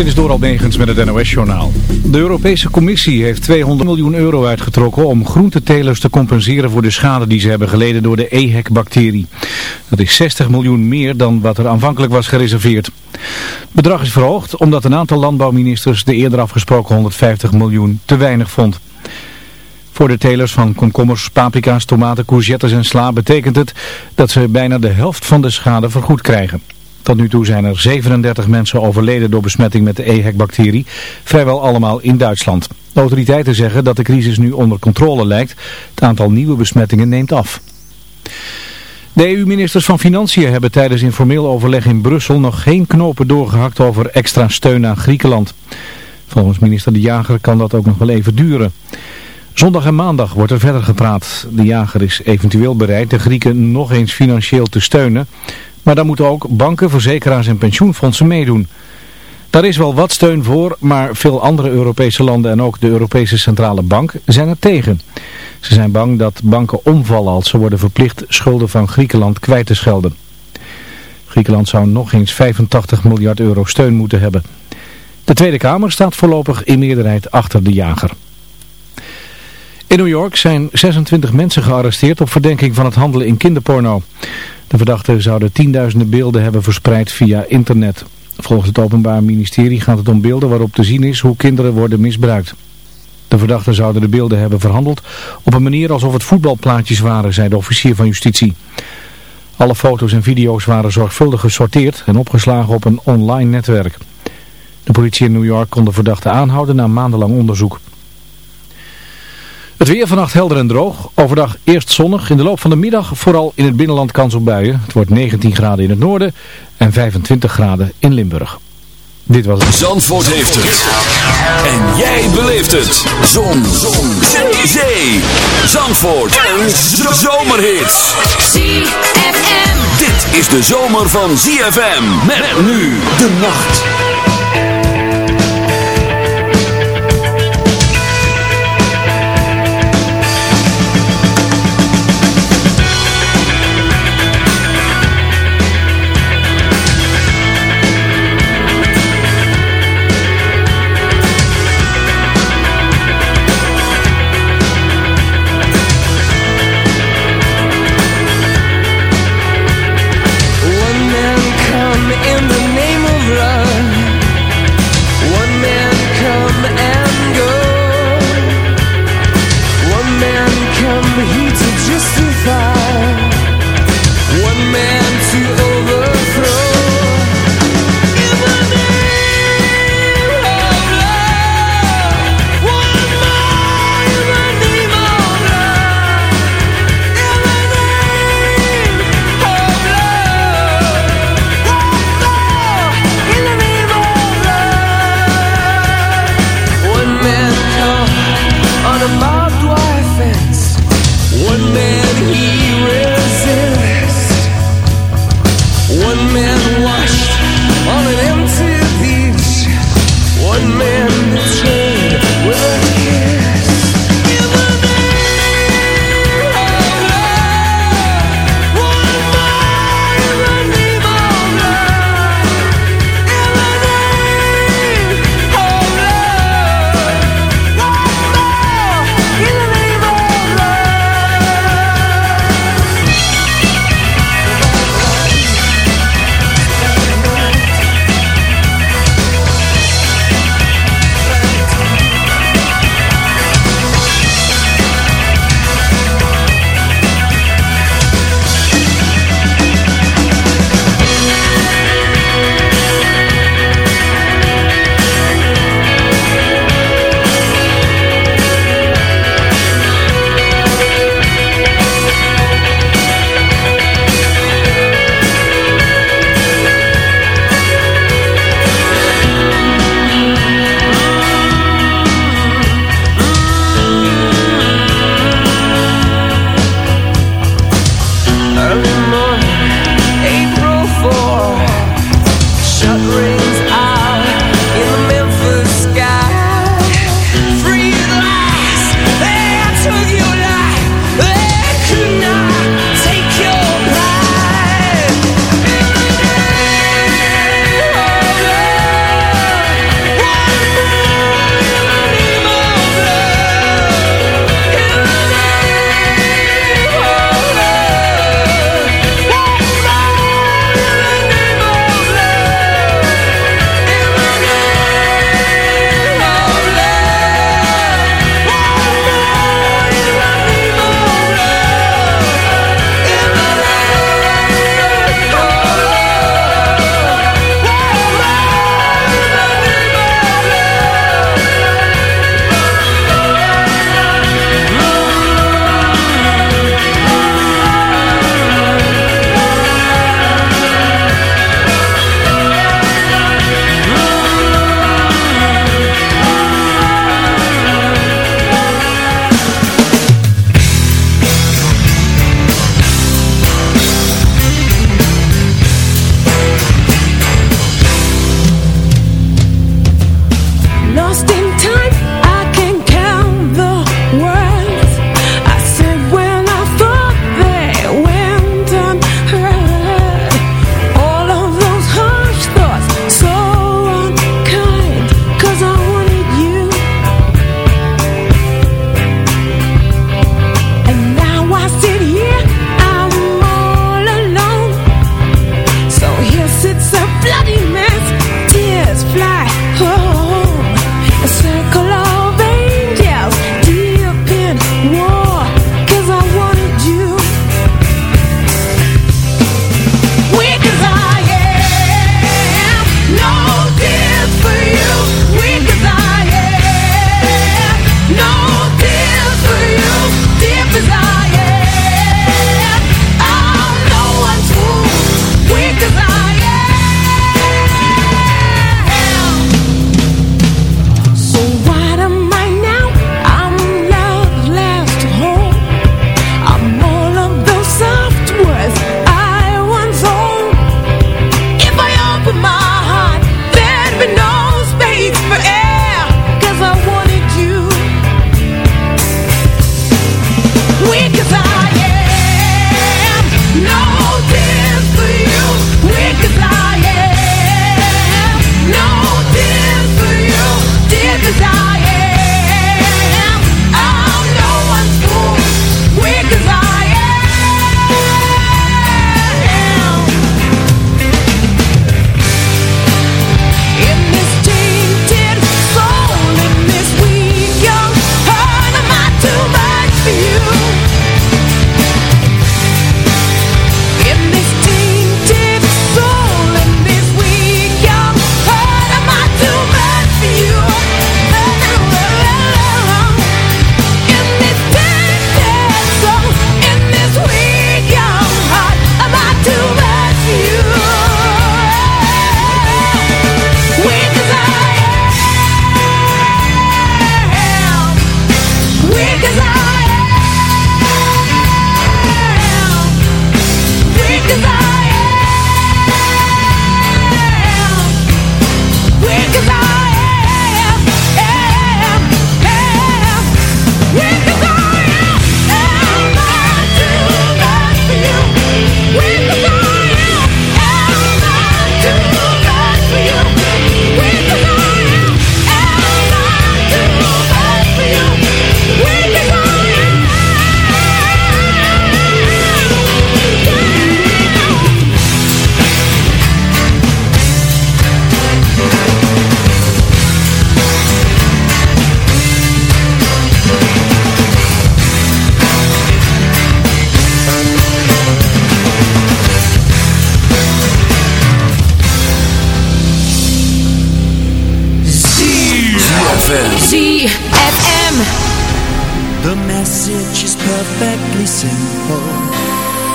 Dit is door Almegens met het NOS-journaal. De Europese Commissie heeft 200 miljoen euro uitgetrokken om groentetelers te compenseren voor de schade die ze hebben geleden door de EHEC-bacterie. Dat is 60 miljoen meer dan wat er aanvankelijk was gereserveerd. Het bedrag is verhoogd omdat een aantal landbouwministers de eerder afgesproken 150 miljoen te weinig vond. Voor de telers van komkommers, paprika's, tomaten, courgettes en sla betekent het dat ze bijna de helft van de schade vergoed krijgen. Tot nu toe zijn er 37 mensen overleden door besmetting met de EHEC-bacterie, vrijwel allemaal in Duitsland. Autoriteiten zeggen dat de crisis nu onder controle lijkt. Het aantal nieuwe besmettingen neemt af. De EU-ministers van Financiën hebben tijdens informeel overleg in Brussel nog geen knopen doorgehakt over extra steun aan Griekenland. Volgens minister De Jager kan dat ook nog wel even duren. Zondag en maandag wordt er verder gepraat. De jager is eventueel bereid de Grieken nog eens financieel te steunen. Maar dan moeten ook banken, verzekeraars en pensioenfondsen meedoen. Daar is wel wat steun voor, maar veel andere Europese landen en ook de Europese Centrale Bank zijn er tegen. Ze zijn bang dat banken omvallen als ze worden verplicht schulden van Griekenland kwijt te schelden. Griekenland zou nog eens 85 miljard euro steun moeten hebben. De Tweede Kamer staat voorlopig in meerderheid achter de jager. In New York zijn 26 mensen gearresteerd op verdenking van het handelen in kinderporno. De verdachten zouden tienduizenden beelden hebben verspreid via internet. Volgens het Openbaar Ministerie gaat het om beelden waarop te zien is hoe kinderen worden misbruikt. De verdachten zouden de beelden hebben verhandeld op een manier alsof het voetbalplaatjes waren, zei de officier van justitie. Alle foto's en video's waren zorgvuldig gesorteerd en opgeslagen op een online netwerk. De politie in New York kon de verdachten aanhouden na maandenlang onderzoek. Het weer vannacht helder en droog. Overdag eerst zonnig. In de loop van de middag vooral in het binnenland kans op buien. Het wordt 19 graden in het noorden en 25 graden in Limburg. Dit was het. Zandvoort heeft het. En jij beleeft het. Zon. Zon. Zee. Zandvoort. En zomerhits. ZFM. Dit is de zomer van ZFM. Met nu de nacht.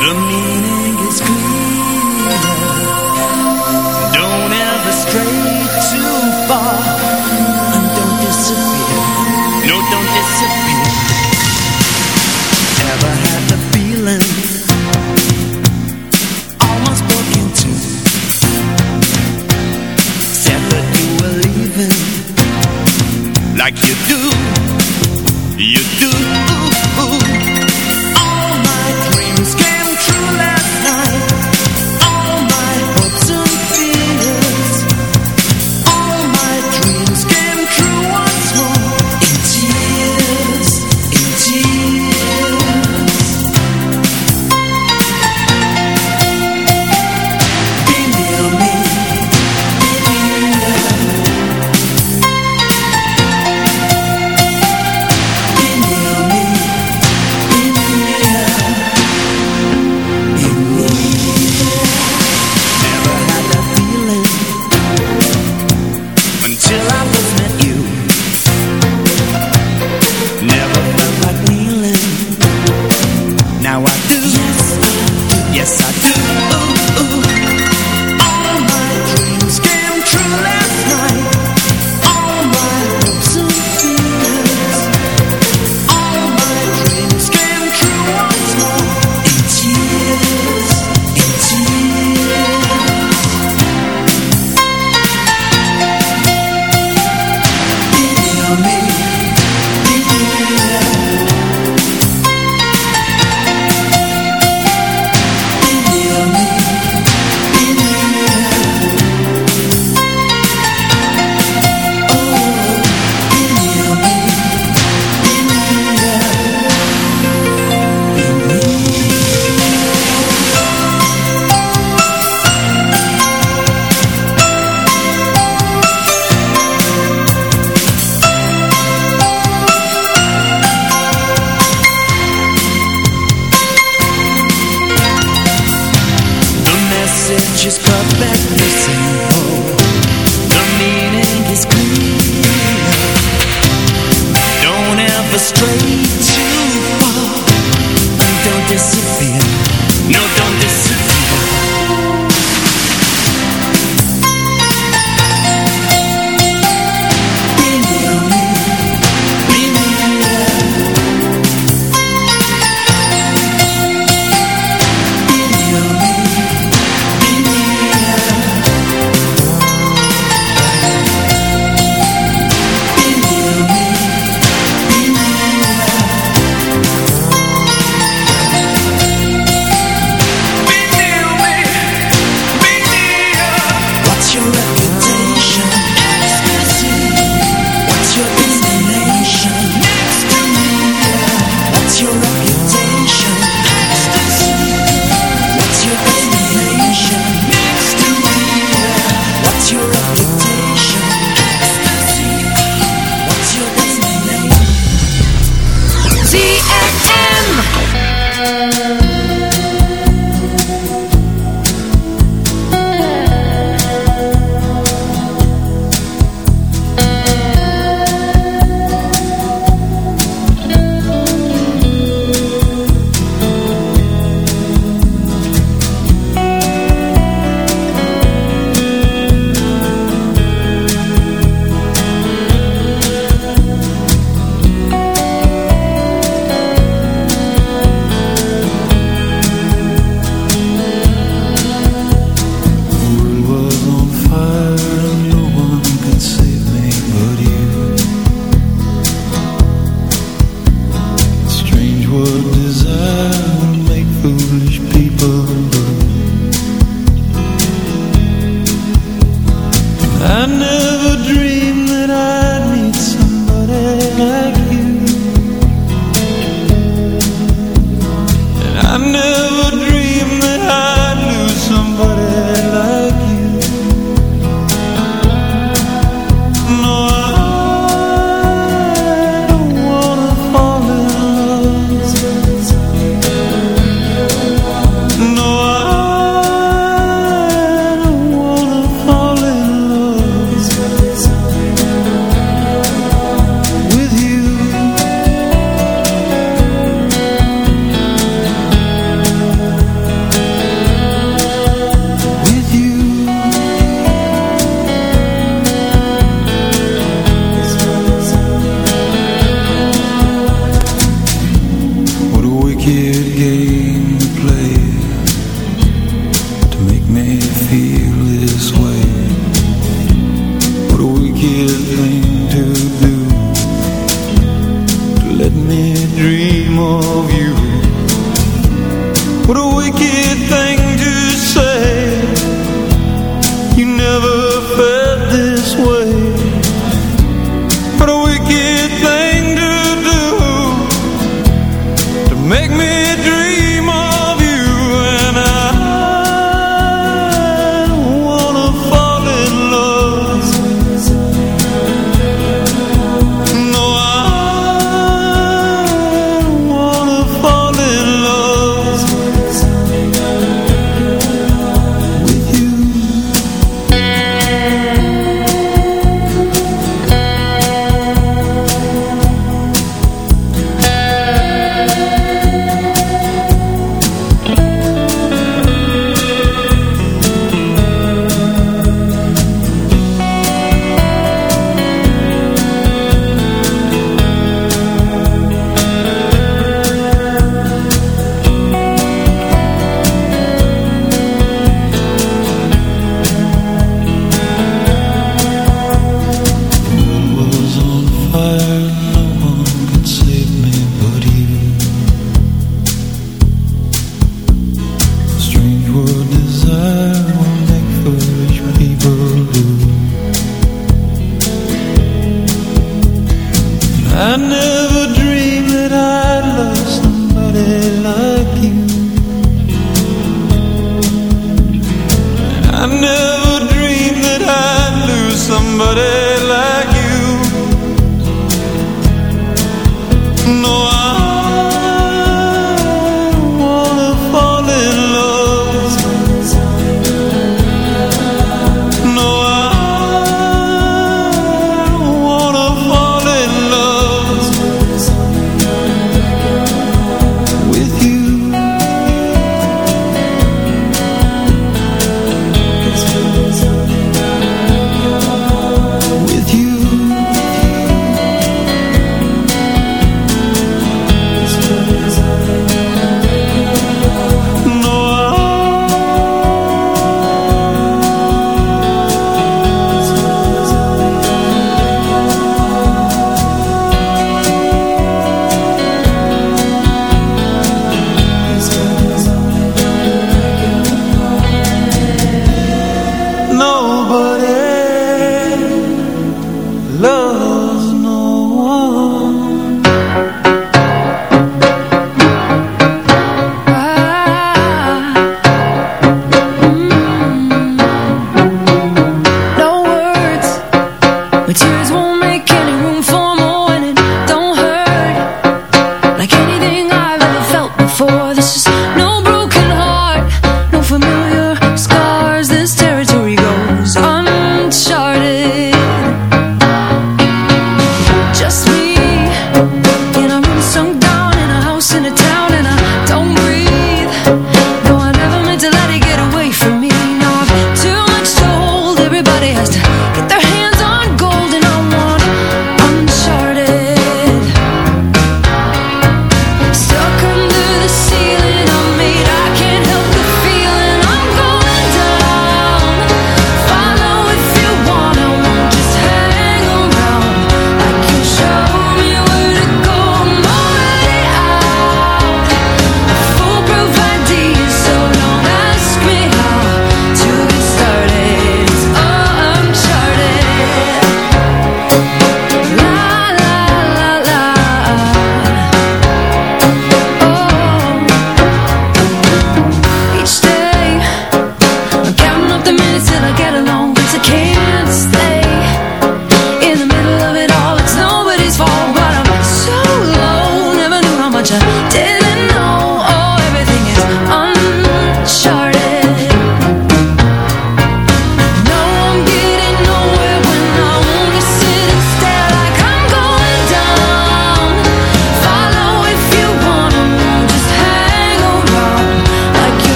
the meaning is clear.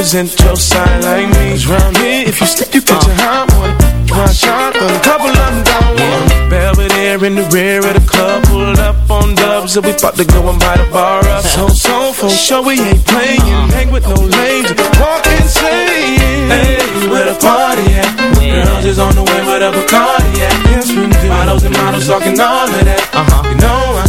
Represent your side like me. Cause round here, if you slip, you catch a hot one. One shot, but a couple of them down one. Belvedere in the rear of the club, pulled up on dubs, and we about to go and buy the bar up. So, so, for sure we ain't playing, hang with no lames, walk insane. Hey, where the party at? Girls is on the way with a Bacardi at. Yes, we do. Models and models talking all of that. Uh-huh. You know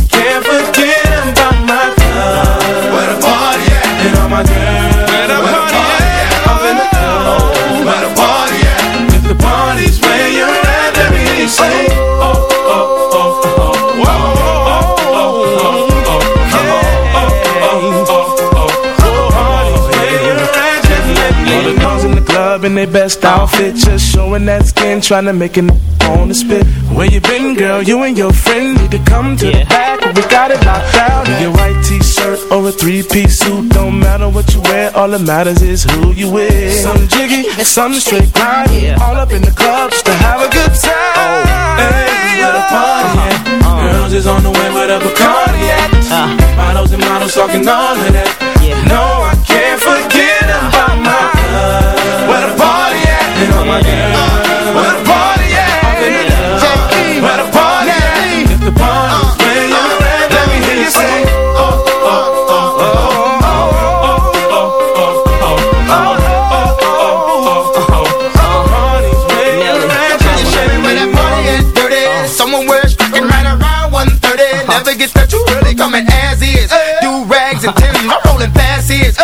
in their best outfit, just showing that skin, trying to make it on the spit. Where you been, girl? You and your friend need to come to the back. We got it locked down. In your white t-shirt or a three-piece suit, don't matter what you wear. All that matters is who you with. Some jiggy, some straight grind. All up in the club just to have a good time. oh. Hey, where the party at? Uh. Girls is on the way with a Bacardi at. Uh. Models and models talking all of that. No, I can't forget about my club. Where the party at? Oh my God. Uh, where the party at? Where the party at? If the party's playing, let me hear you say. Never gets that you really coming as is. Do rags and tens, I'm rolling fast is.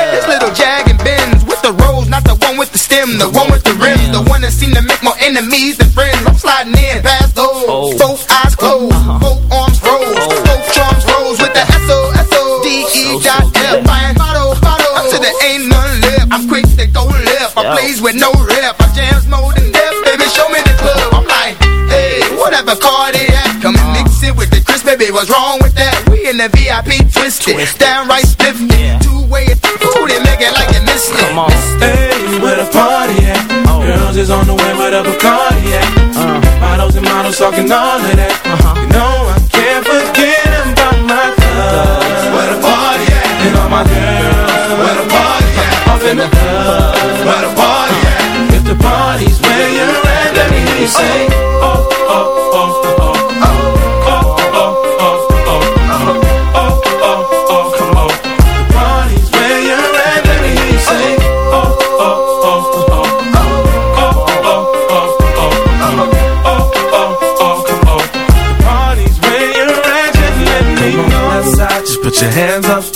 Enemies than friends. I'm sliding in past those. Both eyes closed, both arms rose, both charms rose with the S O S O D E dot F. Buying bottle, bottle until there ain't none left. I'm quick to go left. I plays with no rep. I jams more than death. Baby, show me the club. I'm like, hey, whatever car they at. Come and mix it with the crisp, baby. What's wrong with that? We in the VIP twisted, downright spiffy. Two way, ooh, they make it like you missed it. Come on. Hey, where the party is on the way with a Bacardi at. Uh. Models and models talking all of that. Uh-huh. You know I can't forget about my club. Where the party at? And all my girls. Where the party at? Off in the club. Where the party at? If the party's where you're at, let me hear you say.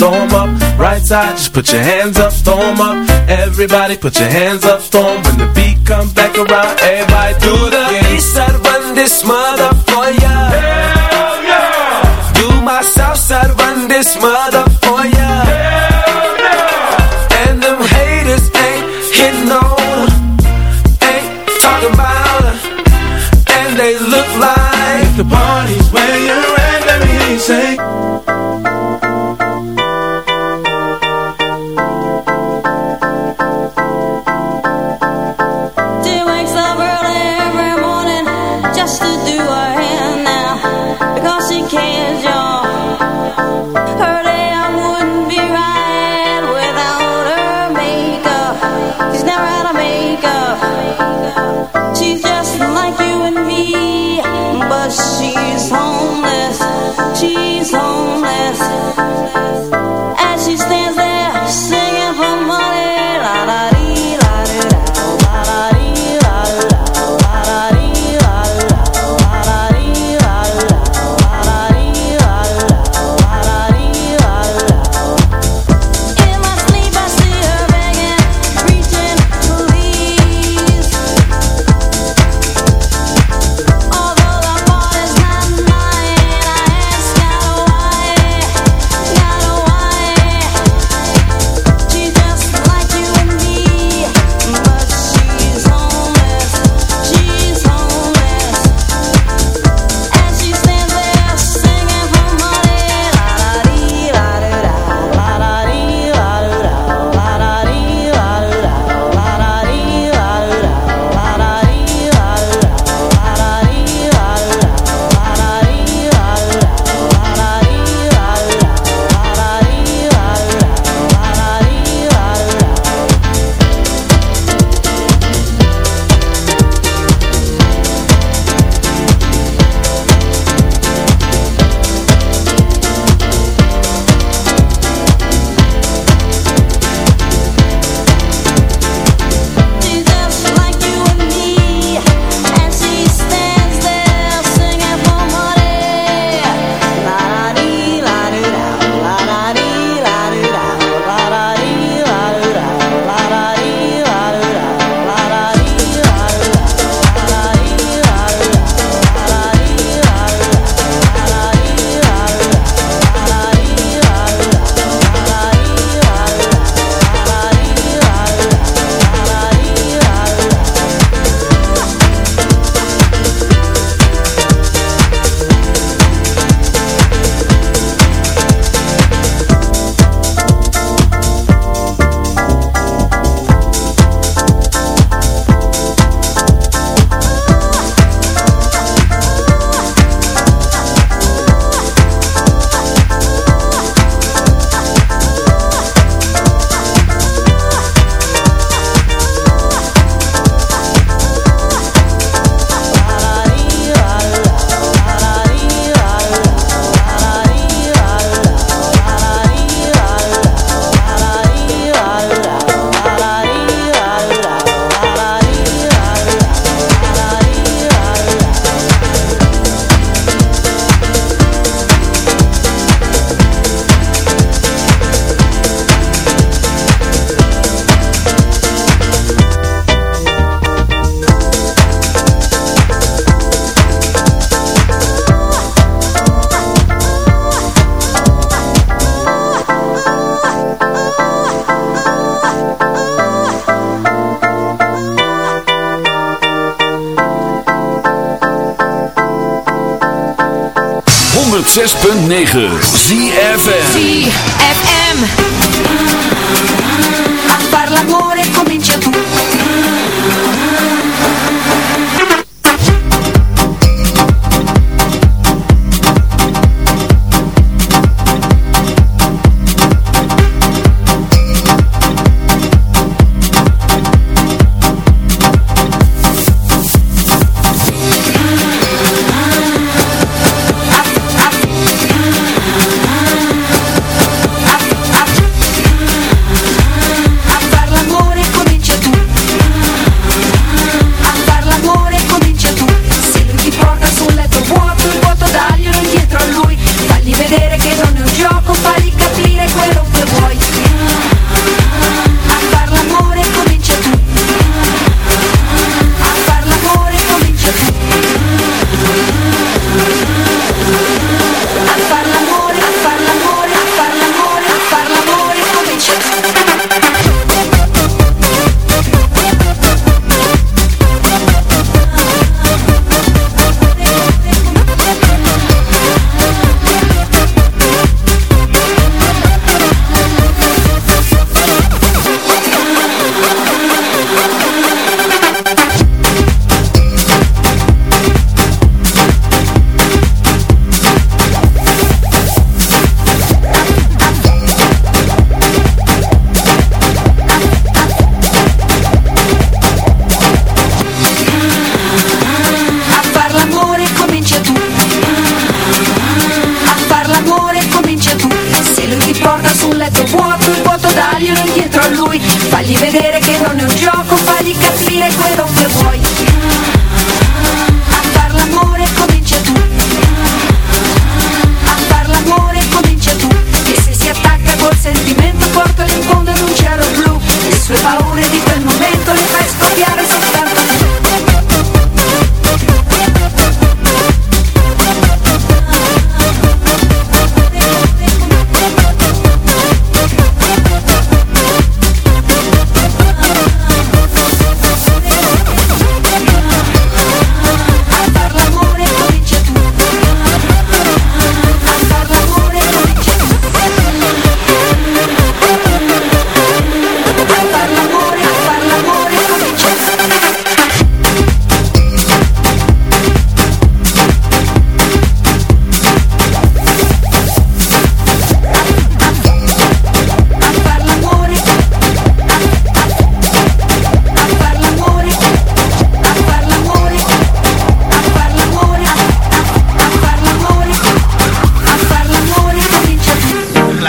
Throw 'em up. Right side, just put your hands up, throw 'em up. Everybody put your hands up, throw 'em. When the beat comes back around, everybody do the east side, run this mother ZFM ZFM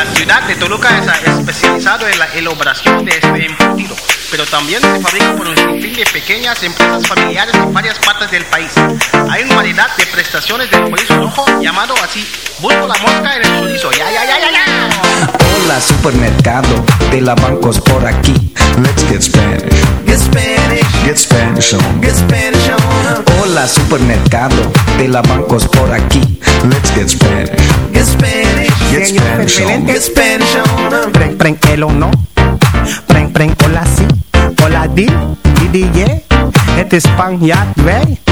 La ciudad de Toluca es especializado en la elaboración de este embutido, pero también se fabrica por un sinfín de pequeñas empresas familiares en varias partes del país. Hay una variedad de prestaciones del chorizo rojo llamado así. Busco la mosca en el chorizo. Ya, ya, ya, ya. Hola supermercado de la bancos por aquí. Let's get Spanish. Get Spanish, Get Spanish on. get Spanish on. Hola supermercado de la bancos por aquí. Let's get Spanish. Get Spanish, Get Spanish on. get Spanish on. Preng, preng, el o no. Preng, preng, hola si. Hola di, di, di, yeah. Het is Spanjaard, wij.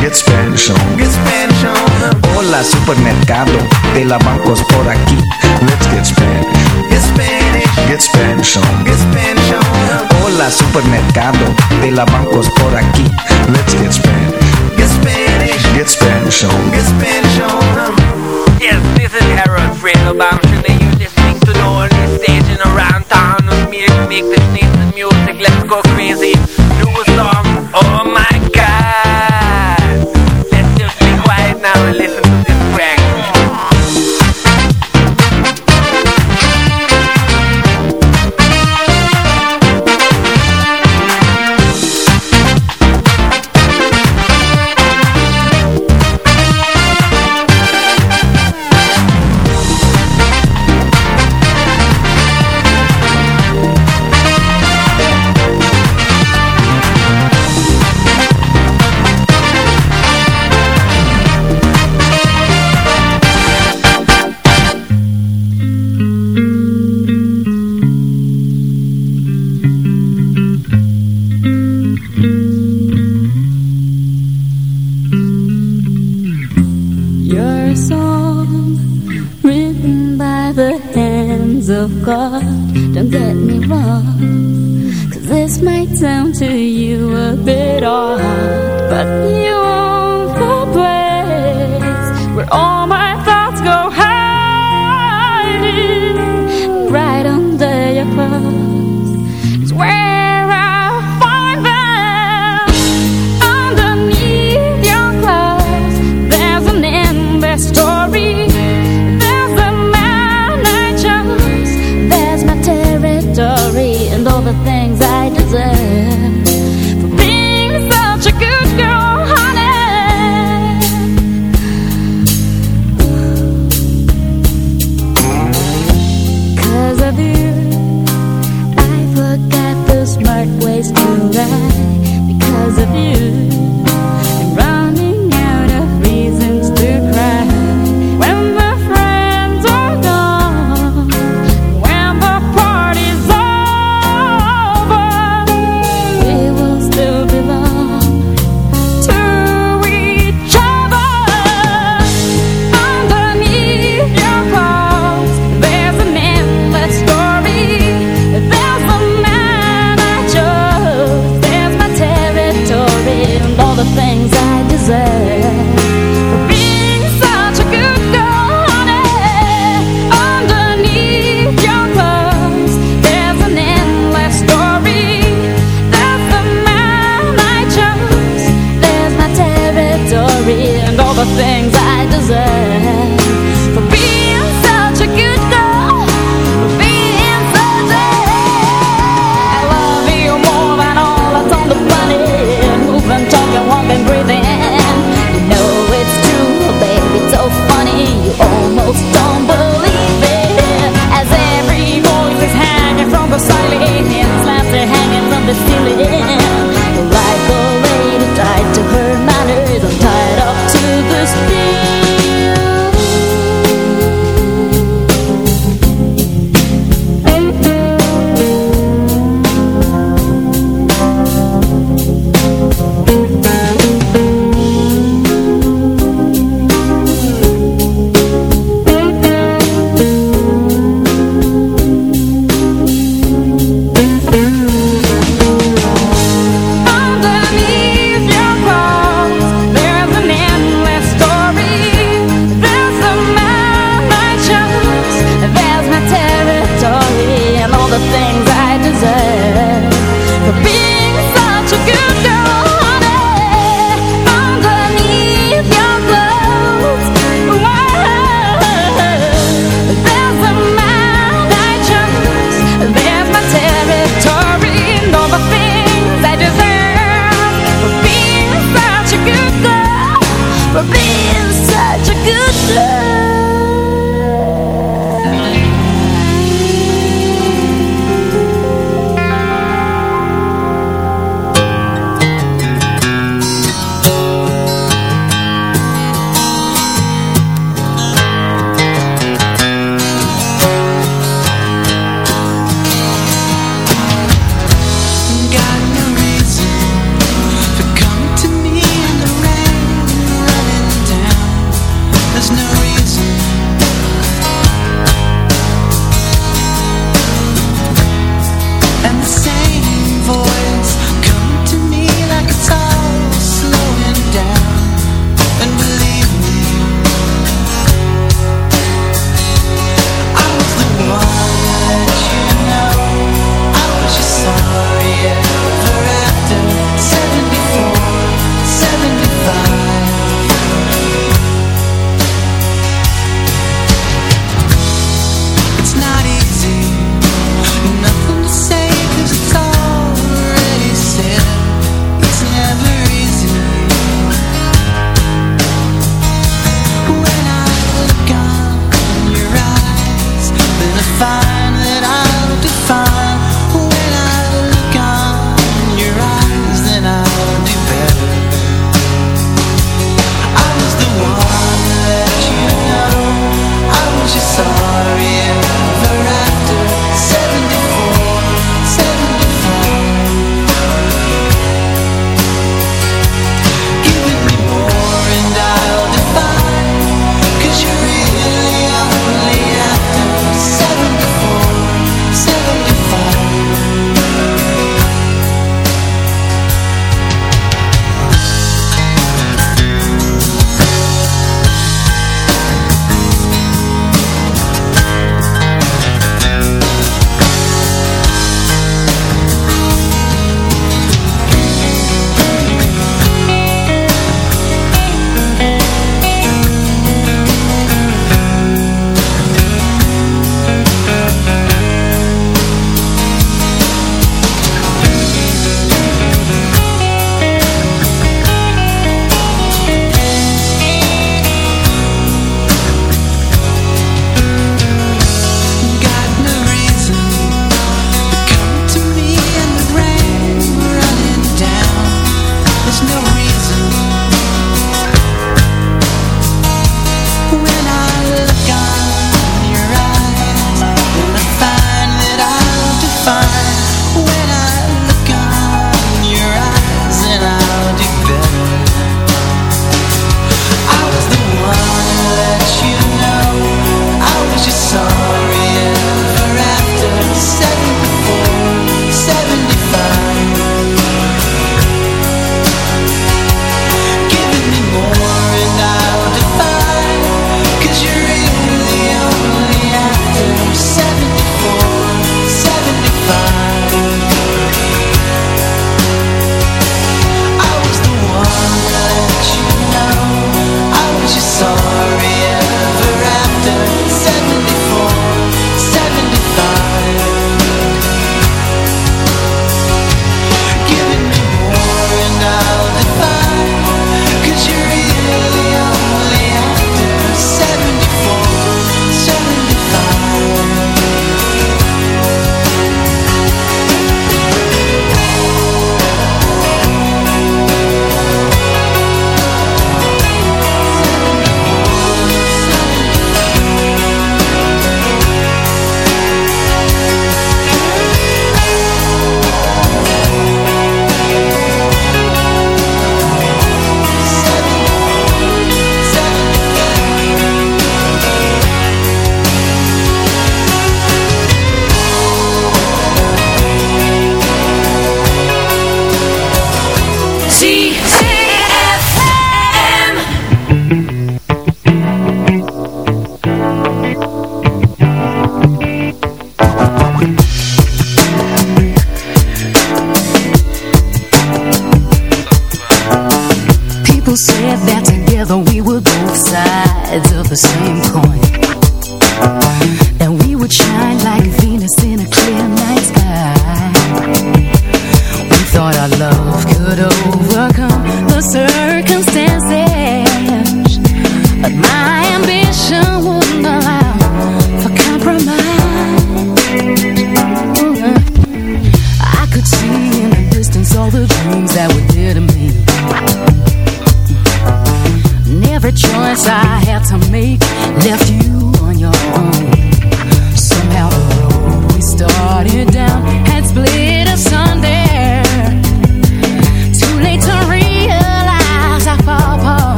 Get Spanish on. Get Spanish on. Hola supermercado, de la bancos por aquí. Let's get Spanish. Get Spanish. Get Spanish on. Get Spanish on. Hola supermercado, de la bancos por aquí. Let's get Spanish. Get Spanish. Get Spanish on. Get Spanish on. Yes, this is Harold Fredelbaum. Should you listening to the only station around town with me to make this nice music? Let's go crazy. Do a song. Oh my song, written by the hands of God. Don't get me wrong, cause this might sound to you a bit odd, but you own